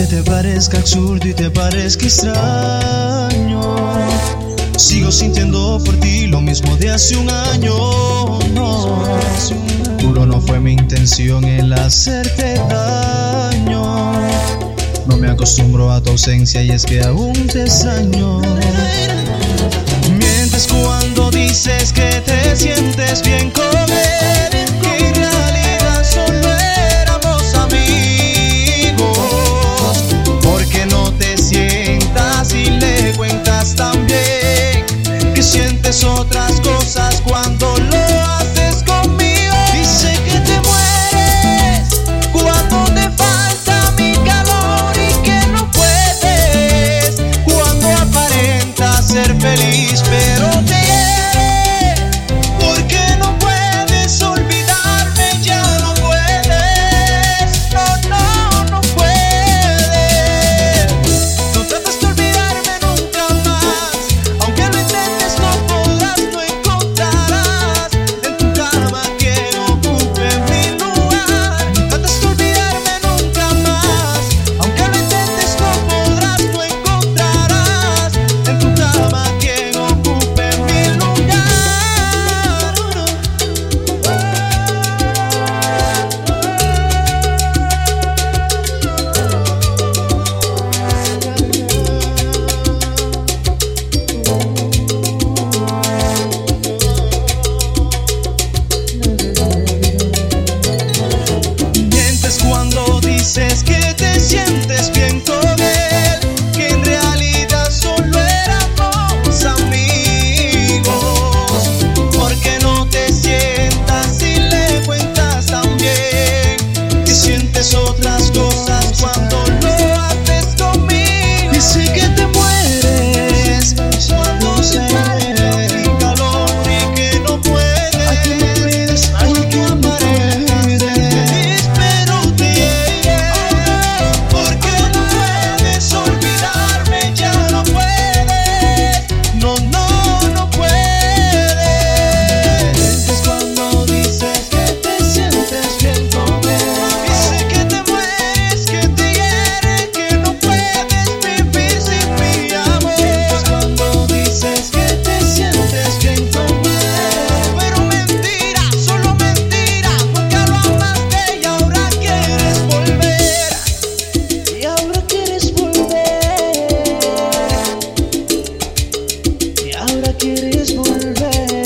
te parezca absurdo y te parezca extraño. Sigo sintiendo por ti lo mismo de hace un año. No, no fue mi intención el hacerte daño. No me acostumbro a tu ausencia y es que aún te extraño. también. nosotras. this one.